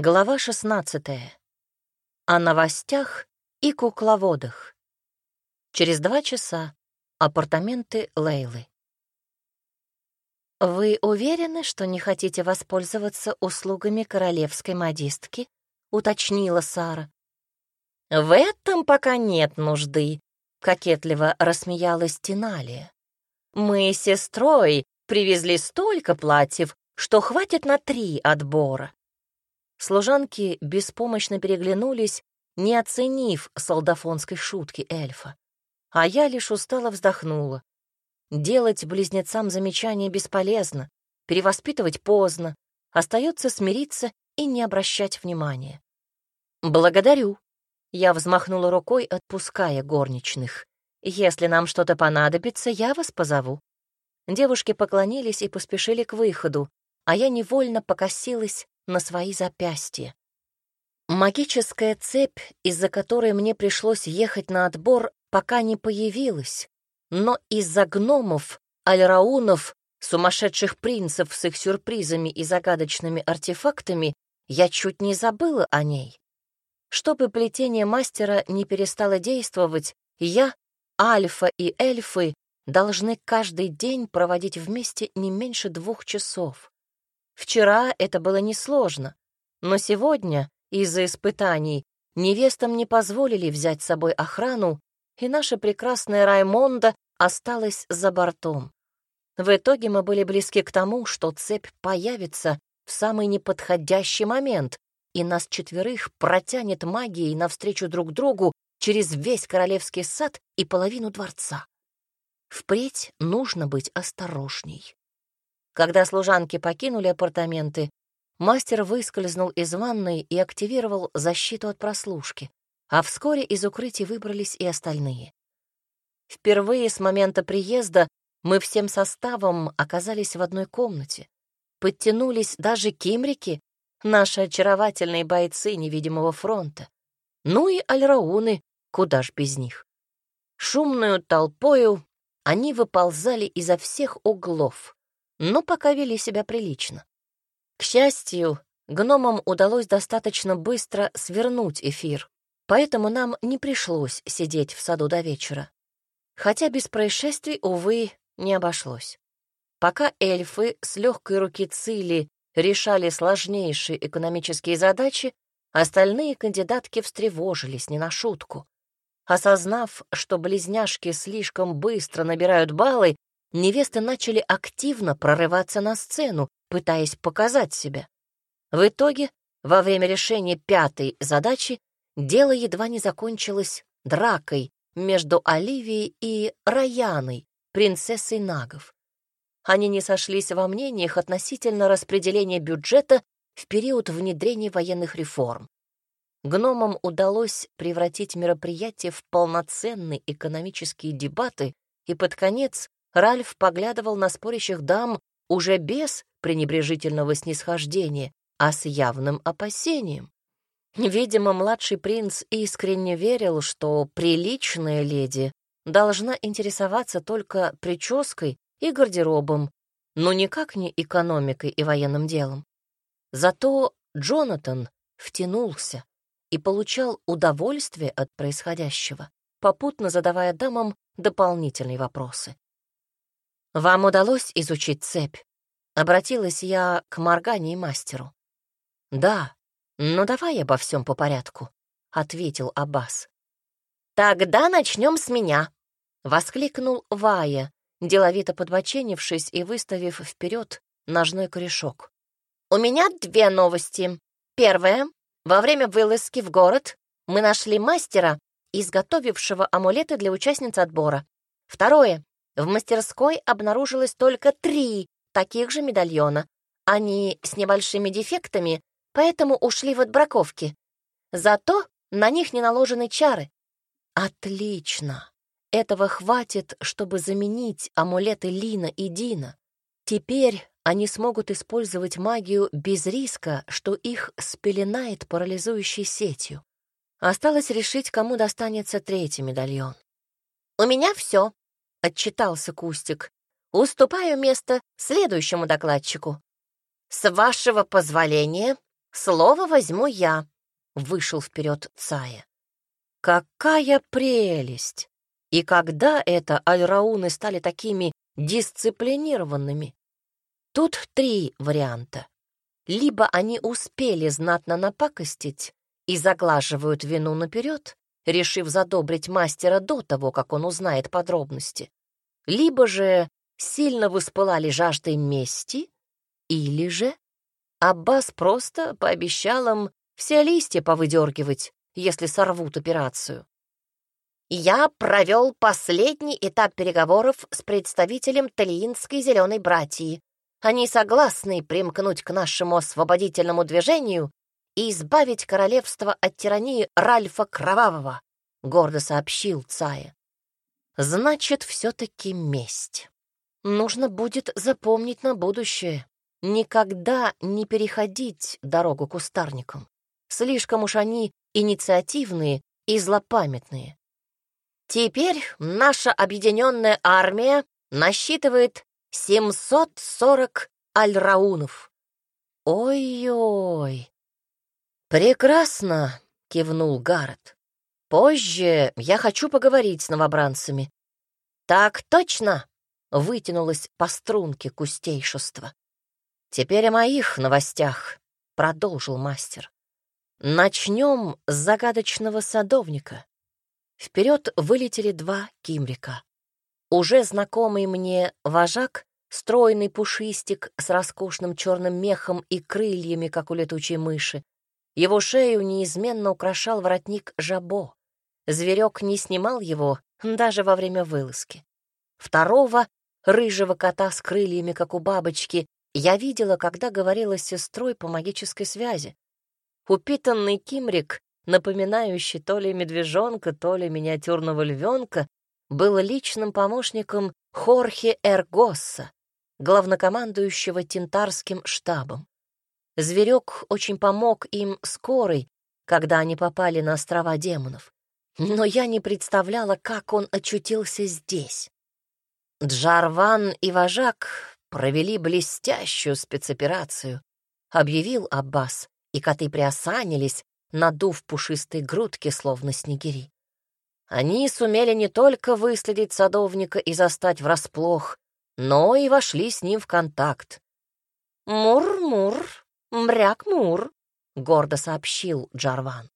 Глава 16. О новостях и кукловодах. Через два часа. Апартаменты Лейлы. «Вы уверены, что не хотите воспользоваться услугами королевской модистки?» — уточнила Сара. «В этом пока нет нужды», — кокетливо рассмеялась Тиналия. «Мы с сестрой привезли столько платьев, что хватит на три отбора. Служанки беспомощно переглянулись, не оценив солдафонской шутки эльфа. А я лишь устало вздохнула. Делать близнецам замечания бесполезно, перевоспитывать поздно, остается смириться и не обращать внимания. «Благодарю», — я взмахнула рукой, отпуская горничных. «Если нам что-то понадобится, я вас позову». Девушки поклонились и поспешили к выходу, а я невольно покосилась на свои запястья. Магическая цепь, из-за которой мне пришлось ехать на отбор, пока не появилась, но из-за гномов, альраунов, сумасшедших принцев с их сюрпризами и загадочными артефактами, я чуть не забыла о ней. Чтобы плетение мастера не перестало действовать, я, Альфа и Эльфы должны каждый день проводить вместе не меньше двух часов. Вчера это было несложно, но сегодня, из-за испытаний, невестам не позволили взять с собой охрану, и наша прекрасная Раймонда осталась за бортом. В итоге мы были близки к тому, что цепь появится в самый неподходящий момент, и нас четверых протянет магией навстречу друг другу через весь королевский сад и половину дворца. Впредь нужно быть осторожней. Когда служанки покинули апартаменты, мастер выскользнул из ванной и активировал защиту от прослушки, а вскоре из укрытий выбрались и остальные. Впервые с момента приезда мы всем составом оказались в одной комнате. Подтянулись даже кимрики, наши очаровательные бойцы невидимого фронта. Ну и альрауны, куда ж без них. Шумную толпою они выползали изо всех углов, но пока вели себя прилично. К счастью, гномам удалось достаточно быстро свернуть эфир, поэтому нам не пришлось сидеть в саду до вечера. Хотя без происшествий, увы, не обошлось. Пока эльфы с легкой руки Цили решали сложнейшие экономические задачи, остальные кандидатки встревожились не на шутку. Осознав, что близняшки слишком быстро набирают баллы, невесты начали активно прорываться на сцену, пытаясь показать себя. В итоге, во время решения пятой задачи, дело едва не закончилось дракой между Оливией и Раяной, принцессой нагов. Они не сошлись во мнениях относительно распределения бюджета в период внедрения военных реформ. Гномам удалось превратить мероприятие в полноценные экономические дебаты, и под конец Ральф поглядывал на спорящих дам уже без пренебрежительного снисхождения, а с явным опасением. Видимо, младший принц искренне верил, что приличная леди должна интересоваться только прической и гардеробом, но никак не экономикой и военным делом. Зато Джонатан втянулся и получал удовольствие от происходящего, попутно задавая дамам дополнительные вопросы. «Вам удалось изучить цепь?» Обратилась я к Моргане и мастеру. «Да, но давай обо всем по порядку», — ответил Аббас. «Тогда начнем с меня», — воскликнул Вая, деловито подбоченившись и выставив вперед ножной корешок. «У меня две новости. Первая. Во время вылазки в город мы нашли мастера, изготовившего амулеты для участниц отбора. Второе. В мастерской обнаружилось только три таких же медальона. Они с небольшими дефектами, поэтому ушли в отбраковки. Зато на них не наложены чары. Отлично. Этого хватит, чтобы заменить амулеты Лина и Дина. Теперь они смогут использовать магию без риска, что их спеленает парализующей сетью. Осталось решить, кому достанется третий медальон. «У меня все», — отчитался Кустик. «Уступаю место следующему докладчику». «С вашего позволения, слово возьму я», — вышел вперед Цая. «Какая прелесть! И когда это альрауны стали такими дисциплинированными? Тут три варианта. Либо они успели знатно напакостить и заглаживают вину наперед, решив задобрить мастера до того, как он узнает подробности, либо же сильно воспылали жаждой мести, или же Аббас просто пообещал им все листья повыдергивать, если сорвут операцию. Я провел последний этап переговоров с представителем Талиинской зеленой братьи. Они согласны примкнуть к нашему освободительному движению и избавить королевство от тирании Ральфа Кровавого, — гордо сообщил Цая. Значит, все-таки месть. Нужно будет запомнить на будущее. Никогда не переходить дорогу кустарникам. Слишком уж они инициативные и злопамятные. Теперь наша объединенная армия насчитывает 740 альраунов. Ой-ой. Прекрасно, кивнул Гаррет. Позже я хочу поговорить с новобранцами. Так точно, вытянулось по струнке кустейшества. Теперь о моих новостях, продолжил мастер. Начнем с загадочного садовника. Вперед вылетели два кимрика. Уже знакомый мне вожак, стройный пушистик с роскошным черным мехом и крыльями, как у летучей мыши. Его шею неизменно украшал воротник жабо. Зверек не снимал его даже во время вылазки. Второго, рыжего кота с крыльями, как у бабочки, я видела, когда говорила с сестрой по магической связи. Упитанный кимрик напоминающий то ли медвежонка, то ли миниатюрного львенка, был личным помощником Хорхе Эргосса, главнокомандующего Тинтарским штабом. Зверек очень помог им скорой, когда они попали на острова демонов. Но я не представляла, как он очутился здесь. Джарван и вожак провели блестящую спецоперацию, объявил Аббас, и коты приосанились, надув пушистые грудки, словно снегири. Они сумели не только выследить садовника и застать врасплох, но и вошли с ним в контакт. «Мур-мур, мряк-мур», — гордо сообщил Джарван.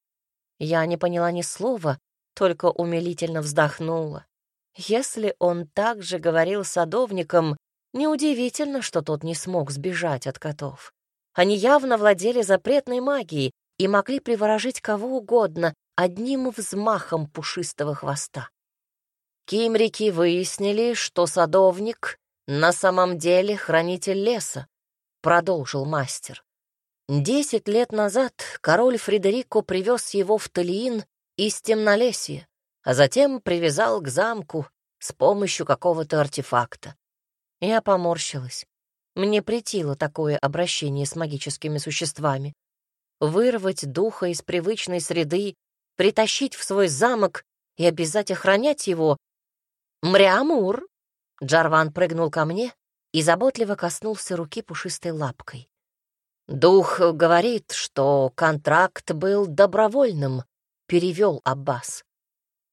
Я не поняла ни слова, только умилительно вздохнула. Если он так же говорил садовникам, неудивительно, что тот не смог сбежать от котов. Они явно владели запретной магией, и могли приворожить кого угодно одним взмахом пушистого хвоста. Кимрики выяснили, что садовник на самом деле хранитель леса, продолжил мастер. Десять лет назад король Фредерико привез его в Талиин из темнолесья, а затем привязал к замку с помощью какого-то артефакта. Я поморщилась. Мне претило такое обращение с магическими существами вырвать духа из привычной среды, притащить в свой замок и обязать охранять его. «Мрямур!» Джарван прыгнул ко мне и заботливо коснулся руки пушистой лапкой. «Дух говорит, что контракт был добровольным», — перевел Аббас.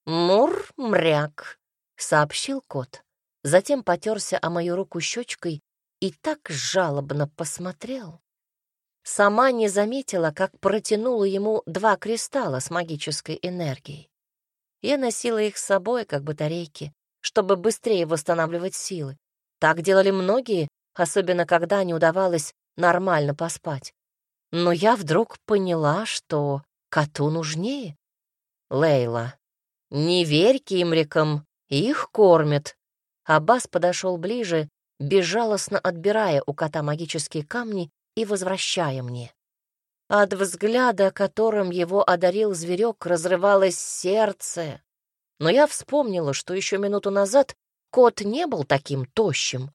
«Мур-мряк», — сообщил кот. Затем потерся о мою руку щечкой и так жалобно посмотрел. Сама не заметила, как протянула ему два кристалла с магической энергией. Я носила их с собой, как батарейки, чтобы быстрее восстанавливать силы. Так делали многие, особенно когда не удавалось нормально поспать. Но я вдруг поняла, что коту нужнее. Лейла, не верь кимрикам, их кормят. Аббас подошел ближе, безжалостно отбирая у кота магические камни и возвращая мне. От взгляда, которым его одарил зверек, разрывалось сердце. Но я вспомнила, что еще минуту назад кот не был таким тощим.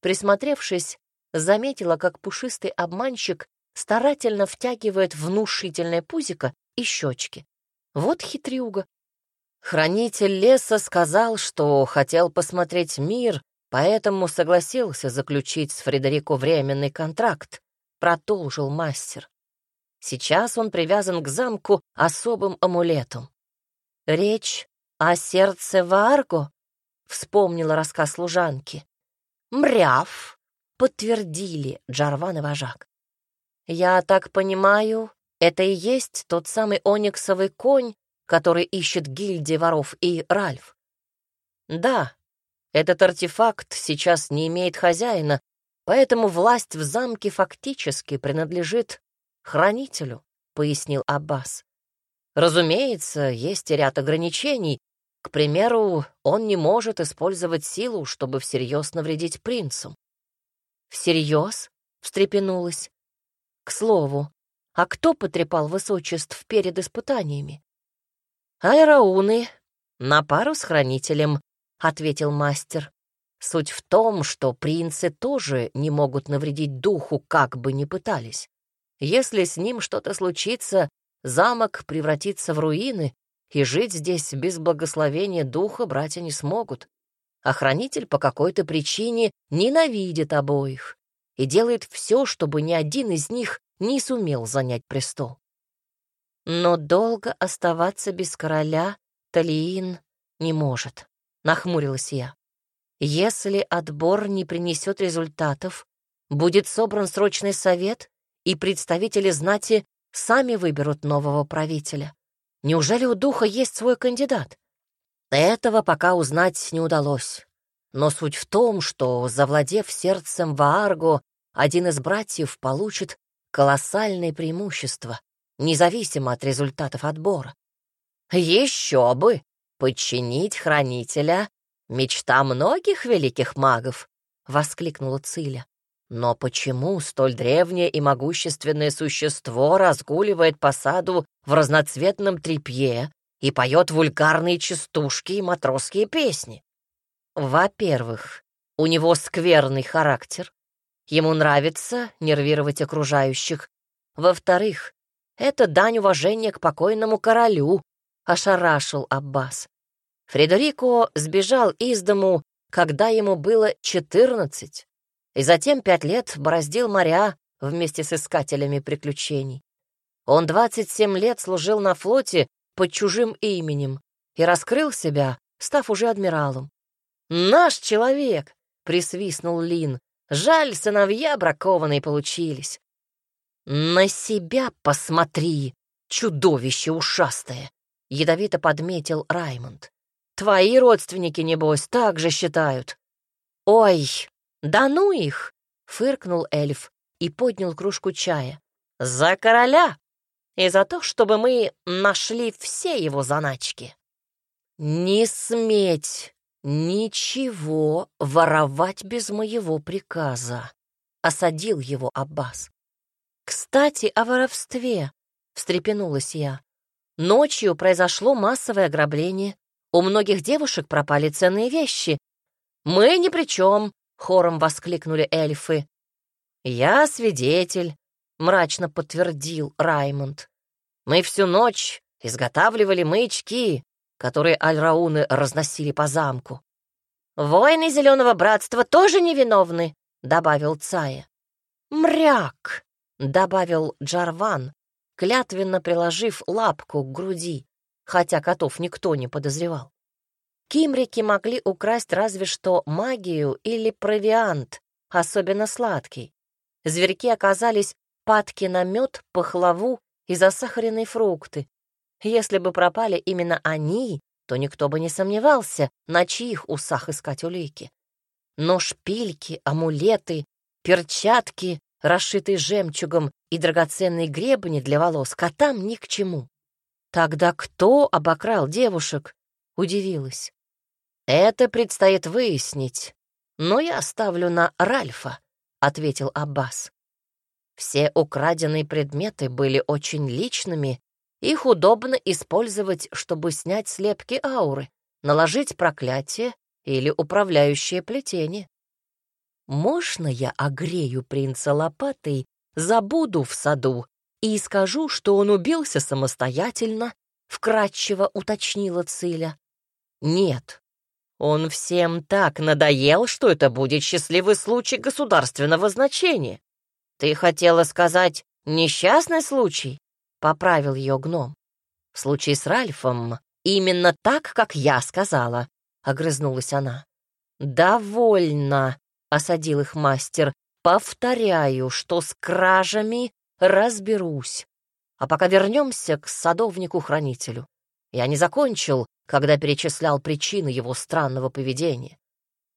Присмотревшись, заметила, как пушистый обманщик старательно втягивает внушительное пузико и щечки. Вот хитрюга. Хранитель леса сказал, что хотел посмотреть мир, поэтому согласился заключить с Фредерико временный контракт продолжил мастер. Сейчас он привязан к замку особым амулетом. Речь о сердце Варго, вспомнила рассказ служанки. Мряв, подтвердили Джарван и вожак. Я так понимаю, это и есть тот самый ониксовый конь, который ищет гильдия воров и Ральф. Да, этот артефакт сейчас не имеет хозяина, поэтому власть в замке фактически принадлежит хранителю, пояснил Аббас. Разумеется, есть ряд ограничений. К примеру, он не может использовать силу, чтобы всерьез навредить принцу. Всерьез? встрепенулась. К слову, а кто потрепал высочеств перед испытаниями? Айрауны, на пару с хранителем, ответил мастер. Суть в том, что принцы тоже не могут навредить духу, как бы ни пытались. Если с ним что-то случится, замок превратится в руины, и жить здесь без благословения духа братья не смогут. Охранитель по какой-то причине ненавидит обоих и делает все, чтобы ни один из них не сумел занять престол. Но долго оставаться без короля Талиин не может, нахмурилась я. Если отбор не принесет результатов, будет собран срочный совет, и представители знати сами выберут нового правителя. Неужели у духа есть свой кандидат? Этого пока узнать не удалось. Но суть в том, что, завладев сердцем Ваарго, один из братьев получит колоссальное преимущество, независимо от результатов отбора. Еще бы! Подчинить хранителя — мечта многих великих магов, — воскликнула Циля. Но почему столь древнее и могущественное существо разгуливает по саду в разноцветном тряпье и поет вульгарные частушки и матросские песни? Во-первых, у него скверный характер. Ему нравится нервировать окружающих. Во-вторых, это дань уважения к покойному королю, ошарашил Аббас. Фредерико сбежал из дому, когда ему было четырнадцать и затем пять лет бороздил моря вместе с искателями приключений. Он 27 лет служил на флоте под чужим именем и раскрыл себя, став уже адмиралом. «Наш человек!» — присвистнул Лин. «Жаль, сыновья бракованные получились». «На себя посмотри, чудовище ушастое!» — ядовито подметил Раймонд. «Твои родственники, небось, так же считают». «Ой, «Да ну их!» — фыркнул эльф и поднял кружку чая. «За короля! И за то, чтобы мы нашли все его заначки!» «Не сметь ничего воровать без моего приказа!» — осадил его Аббас. «Кстати, о воровстве!» — встрепенулась я. «Ночью произошло массовое ограбление. У многих девушек пропали ценные вещи. Мы ни при чем, хором воскликнули эльфы. «Я свидетель», — мрачно подтвердил Раймонд. «Мы всю ночь изготавливали маячки, которые альрауны разносили по замку». «Воины Зеленого Братства тоже невиновны», — добавил Цая. «Мряк», — добавил Джарван, клятвенно приложив лапку к груди, хотя котов никто не подозревал. Кимрики могли украсть разве что магию или провиант, особенно сладкий. Зверьки оказались падки на мед, пахлаву и засахаренные фрукты. Если бы пропали именно они, то никто бы не сомневался, на чьих усах искать улики. Но шпильки, амулеты, перчатки, расшитые жемчугом и драгоценные гребни для волос котам ни к чему. Тогда кто обокрал девушек? Удивилась. «Это предстоит выяснить, но я оставлю на Ральфа», — ответил Аббас. Все украденные предметы были очень личными, их удобно использовать, чтобы снять слепки ауры, наложить проклятие или управляющее плетение. «Можно я огрею принца лопатой, забуду в саду и скажу, что он убился самостоятельно?» — вкратчиво уточнила Циля. «Нет, он всем так надоел, что это будет счастливый случай государственного значения. Ты хотела сказать «Несчастный случай», — поправил ее гном. «В случае с Ральфом именно так, как я сказала», — огрызнулась она. «Довольно», — осадил их мастер. «Повторяю, что с кражами разберусь. А пока вернемся к садовнику-хранителю. Я не закончил, когда перечислял причины его странного поведения.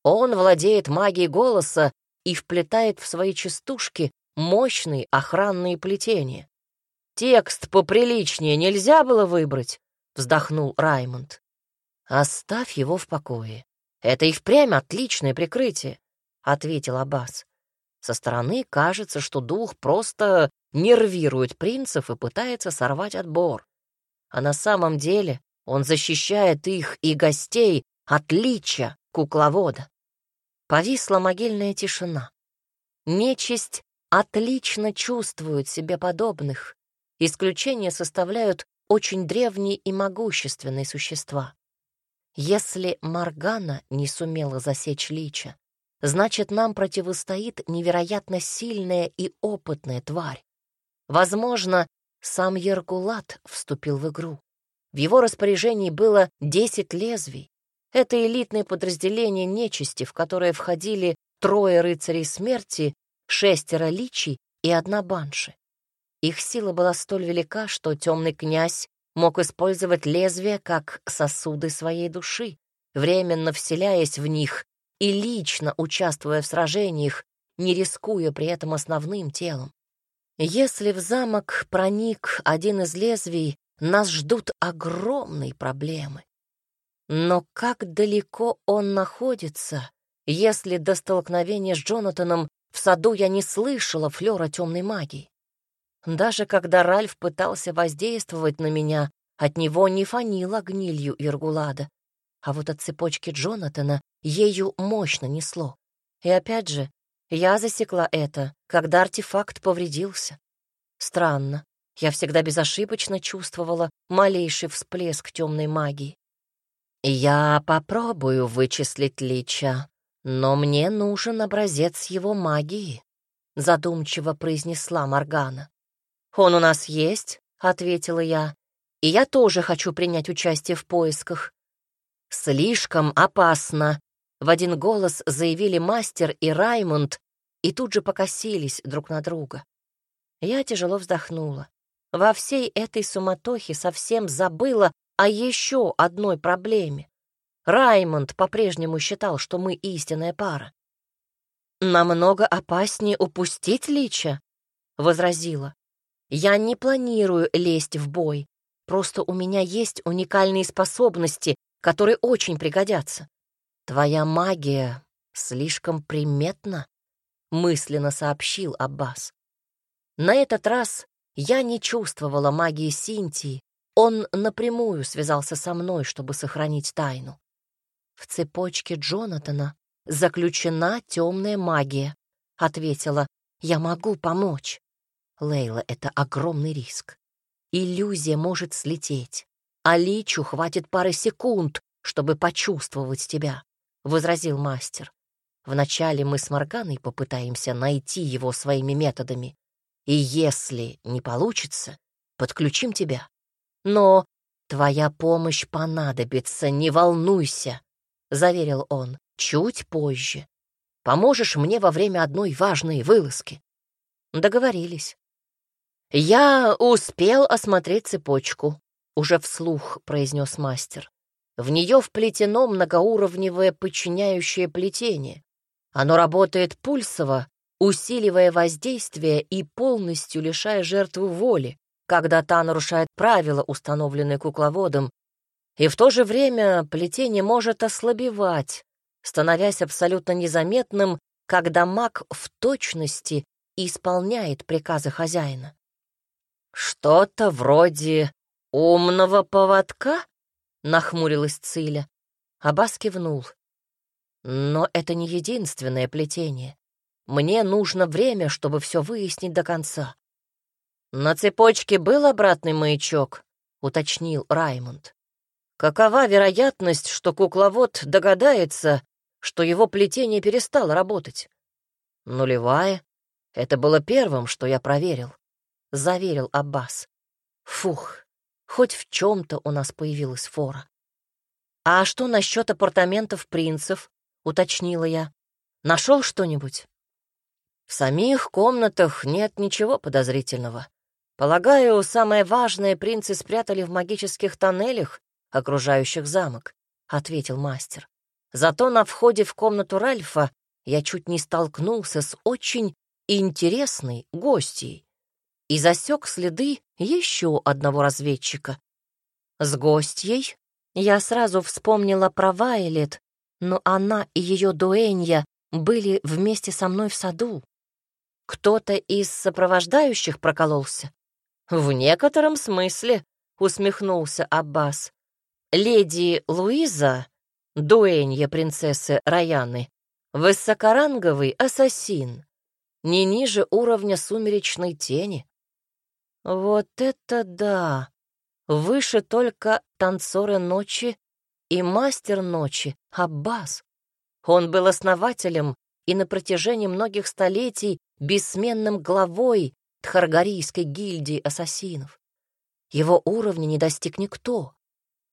Он владеет магией голоса и вплетает в свои частушки мощные охранные плетения. «Текст поприличнее нельзя было выбрать», — вздохнул Раймонд. «Оставь его в покое. Это и впрямь отличное прикрытие», — ответил Аббас. Со стороны кажется, что дух просто нервирует принцев и пытается сорвать отбор. А на самом деле он защищает их и гостей от лича кукловода. Повисла могильная тишина. Нечисть отлично чувствует себе подобных. Исключения составляют очень древние и могущественные существа. Если Маргана не сумела засечь лича, значит, нам противостоит невероятно сильная и опытная тварь. Возможно, сам Ергулат вступил в игру. В его распоряжении было десять лезвий. Это элитное подразделение нечисти, в которое входили трое рыцарей смерти, шестеро личий и одна банши. Их сила была столь велика, что темный князь мог использовать лезвия как сосуды своей души, временно вселяясь в них и лично участвуя в сражениях, не рискуя при этом основным телом. Если в замок проник один из лезвий, нас ждут огромные проблемы. Но как далеко он находится, если до столкновения с Джонатаном в саду я не слышала флера темной магии? Даже когда Ральф пытался воздействовать на меня, от него не фанило гнилью Иргулада. А вот от цепочки Джонатана ею мощно несло. И опять же, я засекла это, когда артефакт повредился. Странно. Я всегда безошибочно чувствовала малейший всплеск темной магии. «Я попробую вычислить Лича, но мне нужен образец его магии», — задумчиво произнесла Моргана. «Он у нас есть», — ответила я, — «и я тоже хочу принять участие в поисках». «Слишком опасно», — в один голос заявили мастер и Раймонд, и тут же покосились друг на друга. Я тяжело вздохнула. Во всей этой суматохе совсем забыла о еще одной проблеме. Раймонд по-прежнему считал, что мы истинная пара. «Намного опаснее упустить Лича», — возразила. «Я не планирую лезть в бой, просто у меня есть уникальные способности, которые очень пригодятся. Твоя магия слишком приметна», — мысленно сообщил Аббас. На этот раз я не чувствовала магии Синтии, он напрямую связался со мной, чтобы сохранить тайну. В цепочке Джонатана заключена темная магия, ответила. Я могу помочь. Лейла, это огромный риск. Иллюзия может слететь, а Личу хватит пары секунд, чтобы почувствовать тебя, — возразил мастер. Вначале мы с Морганой попытаемся найти его своими методами, и если не получится, подключим тебя. Но твоя помощь понадобится, не волнуйся, — заверил он, — чуть позже. Поможешь мне во время одной важной вылазки. Договорились. Я успел осмотреть цепочку, уже вслух произнес мастер. В нее вплетено многоуровневое подчиняющее плетение. Оно работает пульсово усиливая воздействие и полностью лишая жертву воли, когда та нарушает правила, установленные кукловодом, и в то же время плетение может ослабевать, становясь абсолютно незаметным, когда маг в точности исполняет приказы хозяина. «Что-то вроде умного поводка?» — нахмурилась Циля. Абас кивнул. «Но это не единственное плетение. Мне нужно время, чтобы все выяснить до конца. На цепочке был обратный маячок, уточнил Раймонд. Какова вероятность, что кукловод догадается, что его плетение перестало работать? Нулевая. Это было первым, что я проверил. — заверил Аббас. «Фух, хоть в чем-то у нас появилась фора». «А что насчет апартаментов принцев?» — уточнила я. «Нашел что-нибудь?» «В самих комнатах нет ничего подозрительного. Полагаю, самое важное принцы спрятали в магических тоннелях, окружающих замок», — ответил мастер. «Зато на входе в комнату Ральфа я чуть не столкнулся с очень интересной гостьей и засек следы еще одного разведчика. С гостьей я сразу вспомнила про Вайлет, но она и ее дуэнья были вместе со мной в саду. Кто-то из сопровождающих прокололся? В некотором смысле, усмехнулся Аббас. Леди Луиза, дуэнья принцессы Раяны, высокоранговый ассасин, не ниже уровня сумеречной тени. Вот это да! Выше только танцоры ночи и мастер ночи Аббас. Он был основателем и на протяжении многих столетий бессменным главой Тхаргарийской гильдии ассасинов. Его уровня не достиг никто.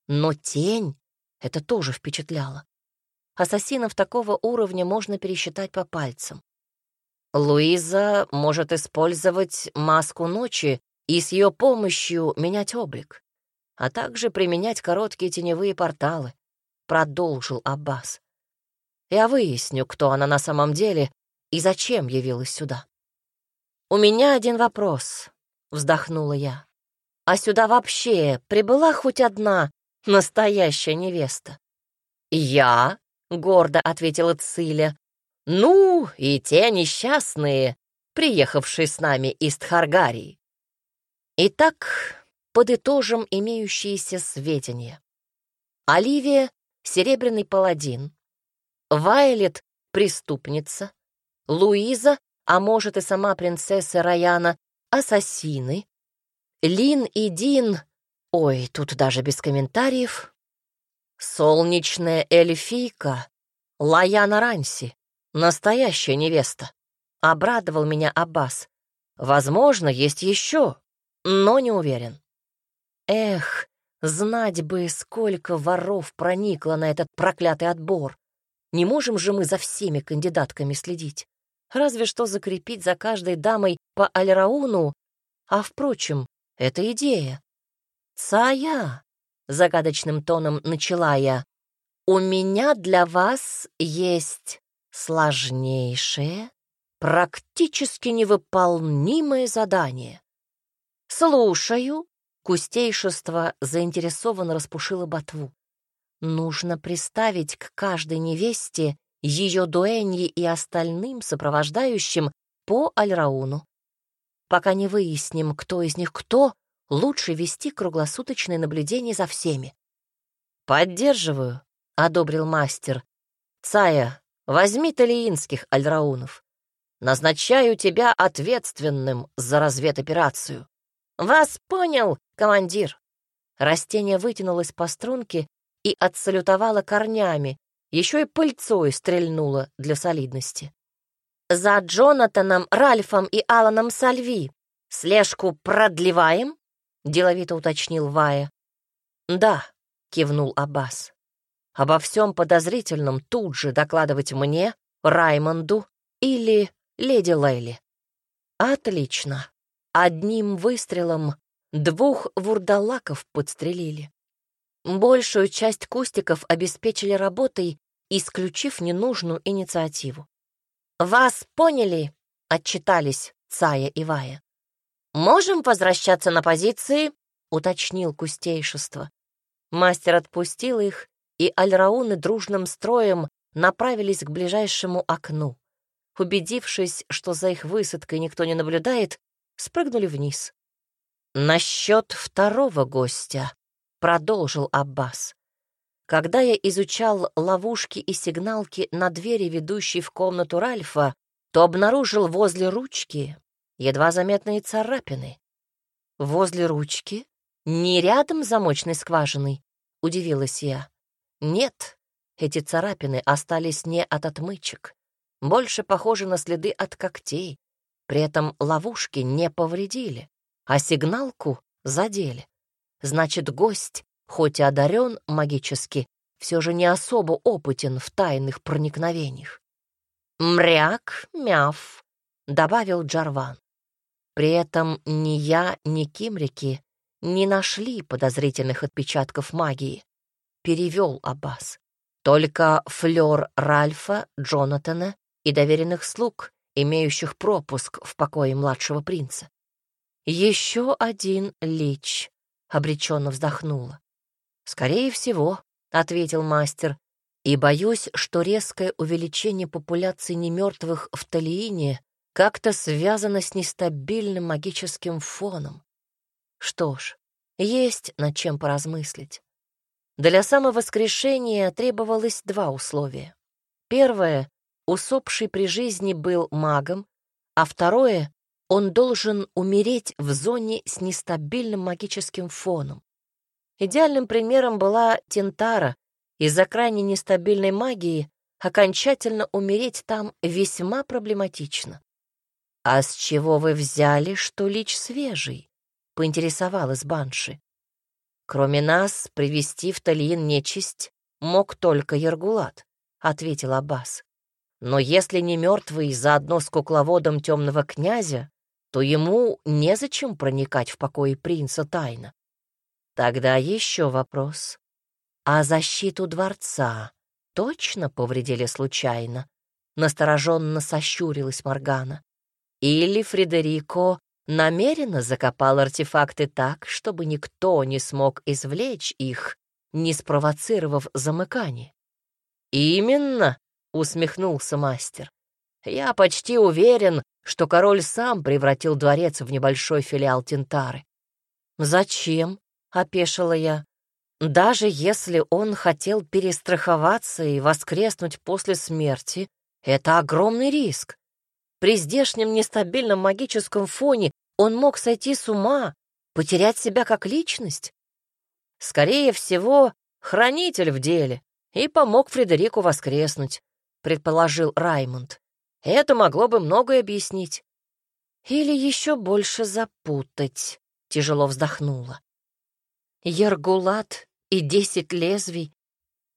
Но тень — это тоже впечатляло. Ассасинов такого уровня можно пересчитать по пальцам. Луиза может использовать маску ночи и с ее помощью менять облик, а также применять короткие теневые порталы, продолжил Аббас. Я выясню, кто она на самом деле и зачем явилась сюда. «У меня один вопрос», — вздохнула я. «А сюда вообще прибыла хоть одна настоящая невеста?» «Я?» — гордо ответила Циля. «Ну, и те несчастные, приехавшие с нами из Тхаргарии». Итак, подытожим имеющиеся сведения. Оливия — серебряный паладин. Вайлет — преступница. Луиза, а может и сама принцесса Раяна — ассасины. Лин и Дин — ой, тут даже без комментариев. Солнечная эльфийка — Лаяна Ранси, настоящая невеста. Обрадовал меня Аббас. Возможно, есть еще, но не уверен. Эх, знать бы, сколько воров проникло на этот проклятый отбор. Не можем же мы за всеми кандидатками следить. Разве что закрепить за каждой дамой по Альрауну. А, впрочем, это идея. «Цая», — загадочным тоном начала я, — «у меня для вас есть сложнейшее, практически невыполнимое задание». «Слушаю», — кустейшество заинтересованно распушило ботву. Нужно приставить к каждой невесте ее дуэньи и остальным сопровождающим по Альрауну. Пока не выясним, кто из них кто, лучше вести круглосуточное наблюдение за всеми. «Поддерживаю», — одобрил мастер. «Цая, возьми талиинских альраунов. Назначаю тебя ответственным за разведоперацию». «Вас понял, командир!» Растение вытянулось по струнке и отсалютовала корнями, еще и пыльцой стрельнула для солидности. «За Джонатаном, Ральфом и Аланом Сальви слежку продлеваем?» — деловито уточнил Вая. «Да», — кивнул Аббас. «Обо всем подозрительном тут же докладывать мне, Раймонду или леди Лейли». «Отлично. Одним выстрелом двух вурдалаков подстрелили. Большую часть кустиков обеспечили работой, исключив ненужную инициативу. «Вас поняли?» — отчитались Цая и Вая. «Можем возвращаться на позиции?» — уточнил кустейшество. Мастер отпустил их, и альрауны дружным строем направились к ближайшему окну. Убедившись, что за их высадкой никто не наблюдает, спрыгнули вниз. Насчет второго гостя продолжил Аббас. Когда я изучал ловушки и сигналки на двери, ведущей в комнату Ральфа, то обнаружил возле ручки едва заметные царапины. Возле ручки? Не рядом с замочной скважиной? Удивилась я. Нет, эти царапины остались не от отмычек. Больше похожи на следы от когтей. При этом ловушки не повредили. а сигналку задели. Значит, гость, хоть и одарен магически, все же не особо опытен в тайных проникновениях. «Мряк, мяв», — добавил Джарван. При этом ни я, ни Кимрики не нашли подозрительных отпечатков магии. Перевел Аббас. Только флёр Ральфа, Джонатана и доверенных слуг, имеющих пропуск в покое младшего принца. Еще один лич, — обреченно вздохнула. «Скорее всего», — ответил мастер, «и боюсь, что резкое увеличение популяции немертвых в Талиине как-то связано с нестабильным магическим фоном. Что ж, есть над чем поразмыслить. Для самовоскрешения требовалось два условия. Первое — усопший при жизни был магом, а второе — он должен умереть в зоне с нестабильным магическим фоном. Идеальным примером была Тентара. Из-за крайне нестабильной магии окончательно умереть там весьма проблематично. «А с чего вы взяли, что лич свежий?» — поинтересовалась Банши. «Кроме нас, привести в Талиин нечисть мог только Ергулат», — ответил Аббас. «Но если не мертвый заодно с кукловодом темного князя, то ему незачем проникать в покои принца тайно. Тогда еще вопрос. А защиту дворца точно повредили случайно? Настороженно сощурилась Моргана. Или Фредерико намеренно закопал артефакты так, чтобы никто не смог извлечь их, не спровоцировав замыкание. «Именно», — усмехнулся мастер. «Я почти уверен, что король сам превратил дворец в небольшой филиал Тентары». «Зачем?» — опешила я. «Даже если он хотел перестраховаться и воскреснуть после смерти, это огромный риск. При здешнем нестабильном магическом фоне он мог сойти с ума, потерять себя как личность. Скорее всего, хранитель в деле и помог Фредерику воскреснуть, предположил Раймонд. Это могло бы многое объяснить. Или еще больше запутать, тяжело вздохнула. Ергулат и десять лезвий,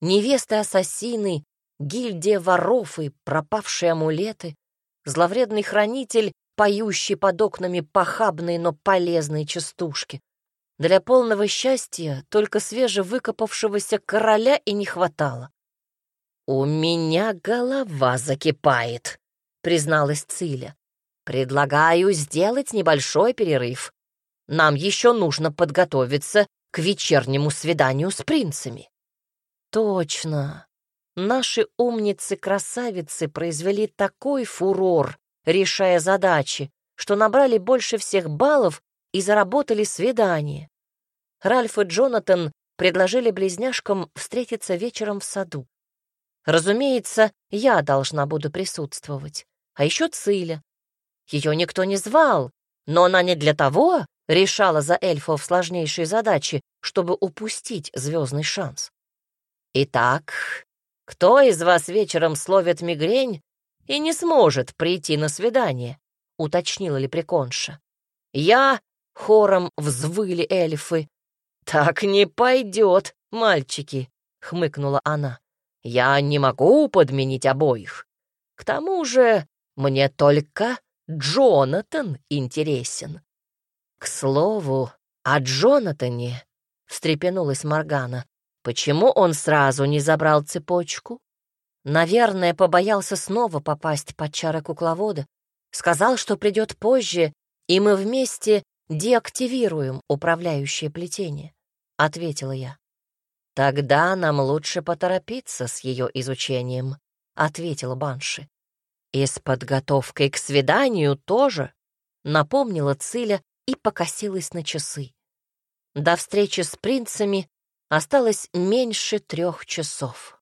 невесты-ассасины, гильдия воров и пропавшие амулеты, зловредный хранитель, поющий под окнами похабные, но полезные частушки. Для полного счастья только свежевыкопавшегося короля и не хватало. «У меня голова закипает», — призналась Циля. «Предлагаю сделать небольшой перерыв. Нам еще нужно подготовиться к вечернему свиданию с принцами». «Точно. Наши умницы-красавицы произвели такой фурор, решая задачи, что набрали больше всех баллов и заработали свидание. Ральф и Джонатан предложили близняшкам встретиться вечером в саду. Разумеется, я должна буду присутствовать, а еще Циля. Ее никто не звал, но она не для того решала за эльфов сложнейшие задачи, чтобы упустить звездный шанс. Итак, кто из вас вечером словит мигрень и не сможет прийти на свидание?» — уточнила лепреконша. «Я...» — хором взвыли эльфы. «Так не пойдет, мальчики», — хмыкнула она. «Я не могу подменить обоих. К тому же мне только Джонатан интересен». «К слову, о Джонатане», — встрепенулась Моргана. Почему он сразу не забрал цепочку? Наверное, побоялся снова попасть под чары кукловода. Сказал, что придет позже, и мы вместе деактивируем управляющее плетение, — ответила я. Тогда нам лучше поторопиться с ее изучением, — ответила Банши. И с подготовкой к свиданию тоже, — напомнила Циля и покосилась на часы. До встречи с принцами Осталось меньше трех часов.